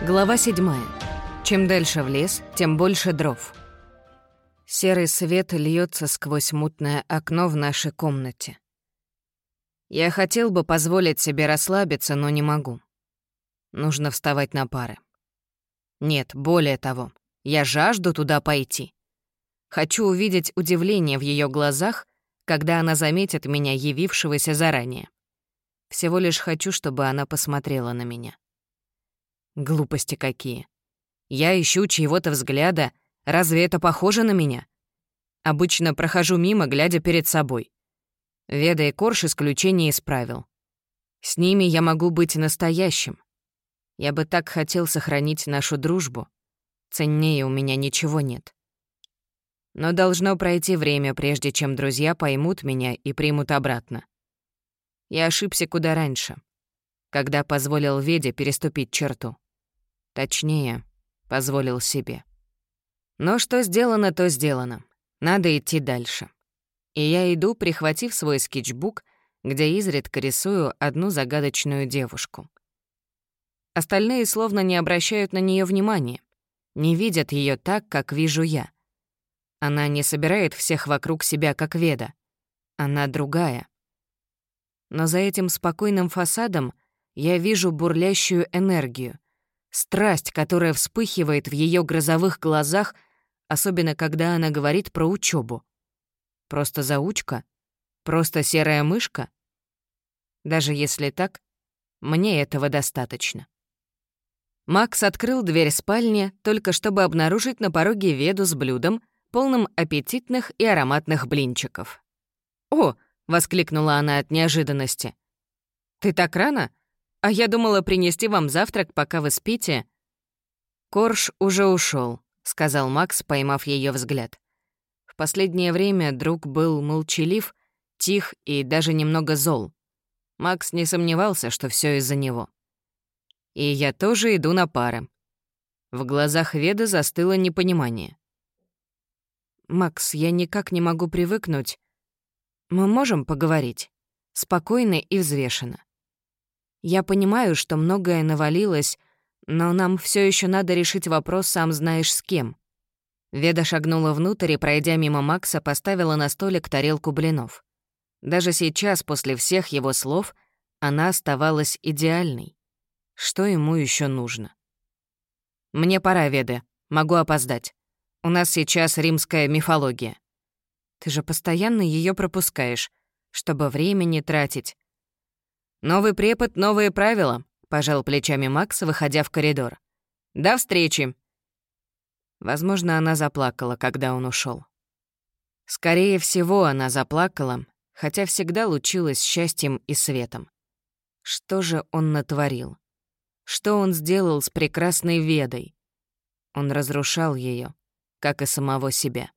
Глава 7. Чем дальше в лес, тем больше дров. Серый свет льется сквозь мутное окно в нашей комнате. Я хотел бы позволить себе расслабиться, но не могу. Нужно вставать на пары. Нет, более того, я жажду туда пойти. Хочу увидеть удивление в ее глазах, когда она заметит меня, явившегося заранее. Всего лишь хочу, чтобы она посмотрела на меня. Глупости какие. Я ищу чьего-то взгляда. Разве это похоже на меня? Обычно прохожу мимо, глядя перед собой. Веда и Корж исключение исправил. С ними я могу быть настоящим. Я бы так хотел сохранить нашу дружбу. Ценнее у меня ничего нет. Но должно пройти время, прежде чем друзья поймут меня и примут обратно. Я ошибся куда раньше, когда позволил Веде переступить черту. Точнее, позволил себе. Но что сделано, то сделано. Надо идти дальше. И я иду, прихватив свой скетчбук, где изредка рисую одну загадочную девушку. Остальные словно не обращают на нее внимания, не видят ее так, как вижу я. Она не собирает всех вокруг себя, как Веда. Она другая. Но за этим спокойным фасадом я вижу бурлящую энергию, страсть, которая вспыхивает в ее грозовых глазах, особенно когда она говорит про учебу. Просто заучка? Просто серая мышка? Даже если так, мне этого достаточно. Макс открыл дверь спальни, только чтобы обнаружить на пороге веду с блюдом, полным аппетитных и ароматных блинчиков. «О!» — воскликнула она от неожиданности. «Ты так рано? А я думала принести вам завтрак, пока вы спите». «Корж уже ушел, сказал Макс, поймав ее взгляд. В последнее время друг был молчалив, тих и даже немного зол. Макс не сомневался, что все из-за него. «И я тоже иду на пары». В глазах Веды застыло непонимание. «Макс, я никак не могу привыкнуть. Мы можем поговорить? Спокойно и взвешенно. Я понимаю, что многое навалилось, но нам все еще надо решить вопрос, сам знаешь, с кем». Веда шагнула внутрь и, пройдя мимо Макса, поставила на столик тарелку блинов. Даже сейчас, после всех его слов, она оставалась идеальной. Что ему еще нужно? «Мне пора, Веда. Могу опоздать. У нас сейчас римская мифология. Ты же постоянно ее пропускаешь, чтобы времени тратить. «Новый препод, новые правила», — пожал плечами Макс, выходя в коридор. «До встречи!» Возможно, она заплакала, когда он ушел. Скорее всего, она заплакала, хотя всегда лучилась счастьем и светом. Что же он натворил? Что он сделал с прекрасной Ведой? Он разрушал ее, как и самого себя.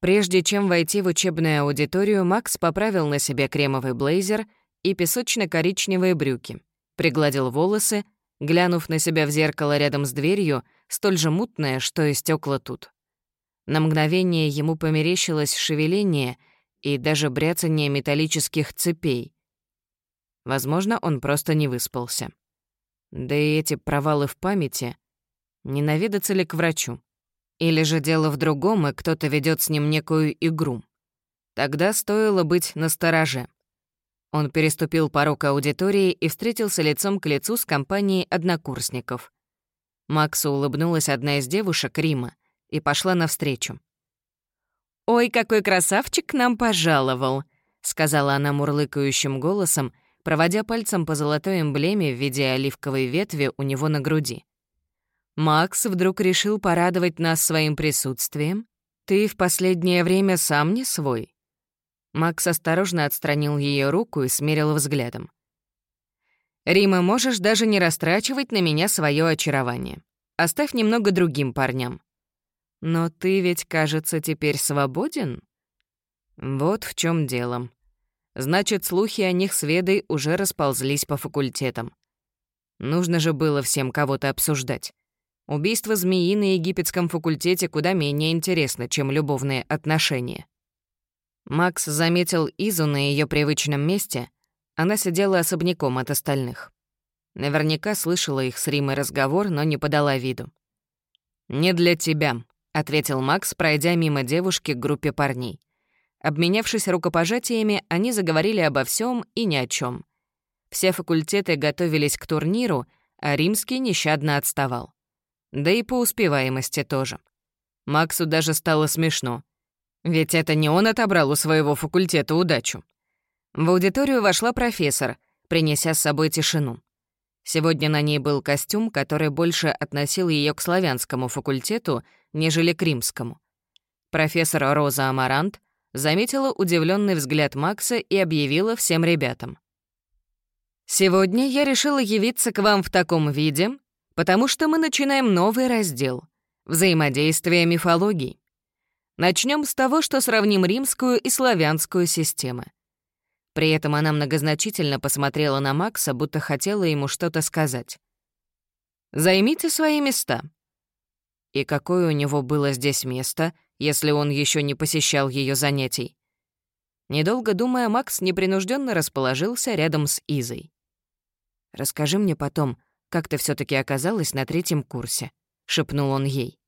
Прежде чем войти в учебную аудиторию, Макс поправил на себе кремовый блейзер и песочно-коричневые брюки, пригладил волосы, глянув на себя в зеркало рядом с дверью, столь же мутное, что и стекла тут. На мгновение ему померещилось шевеление и даже бряцание металлических цепей. Возможно, он просто не выспался. Да и эти провалы в памяти. Не ли к врачу? Или же дело в другом, и кто-то ведет с ним некую игру? Тогда стоило быть настороже. Он переступил порог аудитории и встретился лицом к лицу с компанией однокурсников. Максу улыбнулась одна из девушек, Рима, и пошла навстречу. «Ой, какой красавчик к нам пожаловал!» — сказала она мурлыкающим голосом, проводя пальцем по золотой эмблеме в виде оливковой ветви у него на груди. «Макс вдруг решил порадовать нас своим присутствием? Ты в последнее время сам не свой?» Макс осторожно отстранил ее руку и смерил взглядом. «Рима, можешь даже не растрачивать на меня свое очарование. Оставь немного другим парням». «Но ты ведь, кажется, теперь свободен?» Вот в чем дело. Значит, слухи о них с Ведой уже расползлись по факультетам. Нужно же было всем кого-то обсуждать. Убийство змеи на египетском факультете куда менее интересно, чем любовные отношения. Макс заметил Изу на ее привычном месте. Она сидела особняком от остальных. Наверняка слышала их с Римой разговор, но не подала виду. «Не для тебя», — ответил Макс, пройдя мимо девушки к группе парней. Обменявшись рукопожатиями, они заговорили обо всем и ни о чем. Все факультеты готовились к турниру, а римский нещадно отставал. Да и по успеваемости тоже. Максу даже стало смешно. Ведь это не он отобрал у своего факультета удачу. В аудиторию вошла профессор, принеся с собой тишину. Сегодня на ней был костюм, который больше относил ее к славянскому факультету, нежели к римскому. Профессор Роза Амарант заметила удивленный взгляд Макса и объявила всем ребятам. «Сегодня я решила явиться к вам в таком виде, потому что мы начинаем новый раздел — взаимодействие мифологий. Начнем с того, что сравним римскую и славянскую системы. При этом она многозначительно посмотрела на Макса, будто хотела ему что-то сказать. «Займите свои места». И какое у него было здесь место, если он еще не посещал ее занятий? Недолго думая, Макс непринужденно расположился рядом с Изой. «Расскажи мне потом, как ты все таки оказалась на третьем курсе», — шепнул он ей.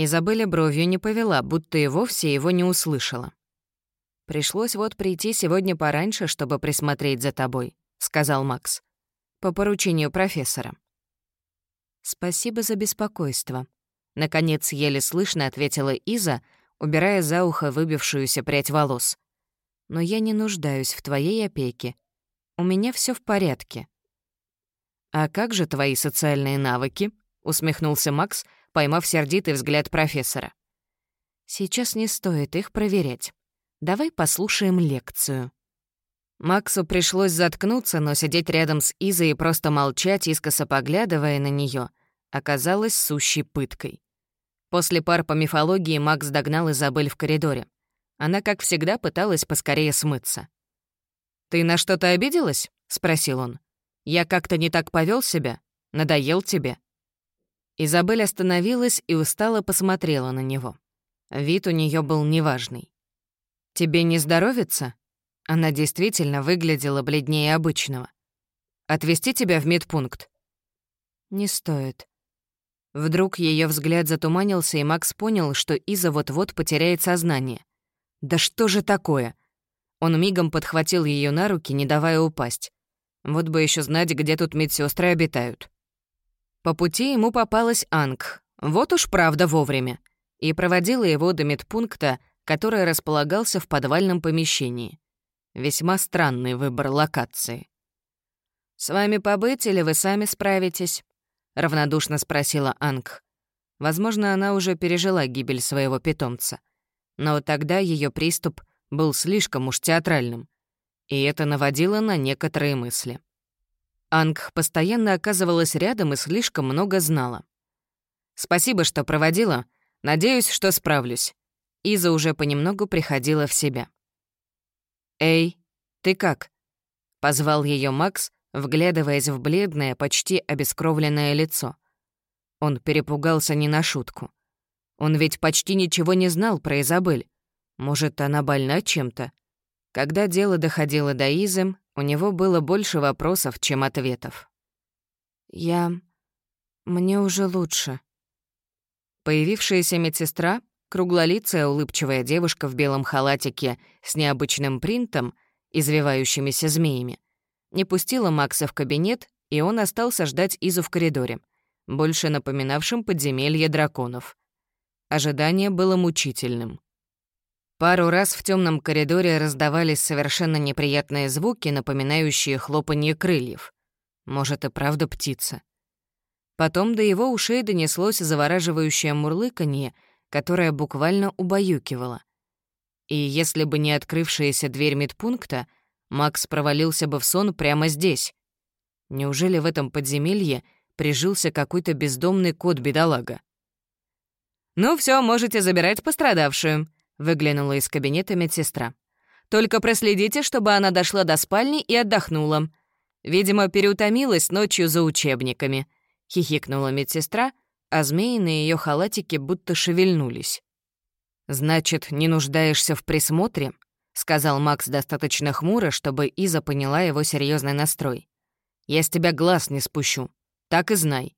Изабелля бровью не повела, будто и вовсе его не услышала. «Пришлось вот прийти сегодня пораньше, чтобы присмотреть за тобой», — сказал Макс. «По поручению профессора». «Спасибо за беспокойство», — наконец еле слышно ответила Иза, убирая за ухо выбившуюся прядь волос. «Но я не нуждаюсь в твоей опеке. У меня все в порядке». «А как же твои социальные навыки?» — усмехнулся Макс, поймав сердитый взгляд профессора. «Сейчас не стоит их проверять. Давай послушаем лекцию». Максу пришлось заткнуться, но сидеть рядом с Изой и просто молчать, искоса поглядывая на нее, оказалось сущей пыткой. После пар по мифологии Макс догнал Изабель в коридоре. Она, как всегда, пыталась поскорее смыться. «Ты на что-то обиделась?» — спросил он. «Я как-то не так повел себя? Надоел тебе?» Изабель остановилась и устало посмотрела на него. Вид у нее был неважный. «Тебе не здоровится?» Она действительно выглядела бледнее обычного. «Отвезти тебя в медпункт?» «Не стоит». Вдруг ее взгляд затуманился, и Макс понял, что Иза вот-вот потеряет сознание. «Да что же такое?» Он мигом подхватил ее на руки, не давая упасть. Вот бы еще знать, где тут медсестры обитают. По пути ему попалась Анг, вот уж правда вовремя, и проводила его до медпункта, который располагался в подвальном помещении. Весьма странный выбор локации. «С вами побыть или вы сами справитесь?» — равнодушно спросила Анг. Возможно, она уже пережила гибель своего питомца. Но тогда ее приступ был слишком уж театральным, и это наводило на некоторые мысли. Анг постоянно оказывалась рядом и слишком много знала. «Спасибо, что проводила. Надеюсь, что справлюсь. Иза уже понемногу приходила в себя. «Эй, ты как?» — позвал ее Макс, вглядываясь в бледное, почти обескровленное лицо. Он перепугался не на шутку. Он ведь почти ничего не знал про Изабель. Может, она больна чем-то? Когда дело доходило до Изы, у него было больше вопросов, чем ответов. «Я... мне уже лучше». Появившаяся медсестра Круглолицая улыбчивая девушка в белом халатике с необычным принтом, извивающимися змеями, не пустила Макса в кабинет, и он остался ждать Изу в коридоре, больше напоминавшем подземелье драконов. Ожидание было мучительным. Пару раз в темном коридоре раздавались совершенно неприятные звуки, напоминающие хлопанье крыльев. Может, и правда птица. Потом до его ушей донеслось завораживающее мурлыканье — которая буквально убаюкивала. И если бы не открывшаяся дверь медпункта, Макс провалился бы в сон прямо здесь. Неужели в этом подземелье прижился какой-то бездомный кот-бедолага? «Ну все, можете забирать пострадавшую», — выглянула из кабинета медсестра. «Только проследите, чтобы она дошла до спальни и отдохнула. Видимо, переутомилась ночью за учебниками», — хихикнула медсестра, — а змеи на ее халатике будто шевельнулись. «Значит, не нуждаешься в присмотре?» — сказал Макс достаточно хмуро, чтобы Иза поняла его серьезный настрой. Я с тебя глаз не спущу. Так и знай».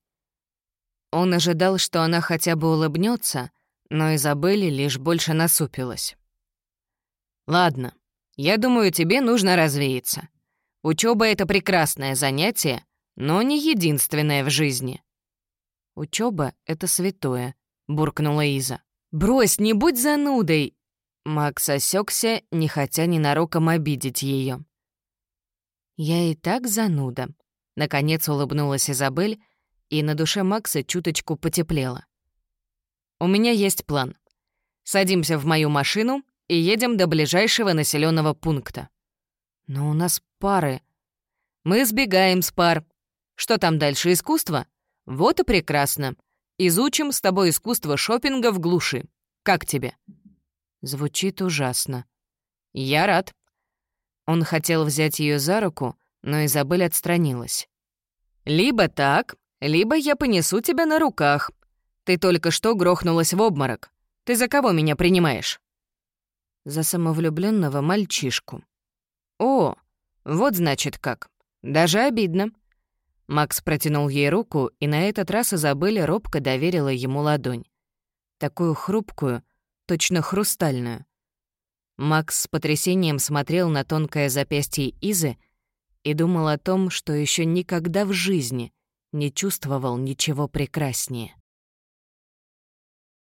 Он ожидал, что она хотя бы улыбнется, но Изабелли лишь больше насупилась. «Ладно, я думаю, тебе нужно развеяться. Учеба это прекрасное занятие, но не единственное в жизни». Учеба это святое», — буркнула Иза. «Брось, не будь занудой!» Макс осекся, не хотя ненароком обидеть ее. «Я и так зануда», — наконец улыбнулась Изабель, и на душе Макса чуточку потеплело. «У меня есть план. Садимся в мою машину и едем до ближайшего населенного пункта. Но у нас пары. Мы сбегаем с пар. Что там дальше, искусство? Вот и прекрасно. Изучим с тобой искусство шопинга в глуши. Как тебе?» Звучит ужасно. «Я рад». Он хотел взять ее за руку, но Изабель отстранилась. «Либо так, либо я понесу тебя на руках. Ты только что грохнулась в обморок. Ты за кого меня принимаешь?» «За самовлюбленного мальчишку». «О, вот значит как. Даже обидно». Макс протянул ей руку, и на этот раз Изабелля робко доверила ему ладонь. Такую хрупкую, точно хрустальную. Макс с потрясением смотрел на тонкое запястье Изы и думал о том, что еще никогда в жизни не чувствовал ничего прекраснее.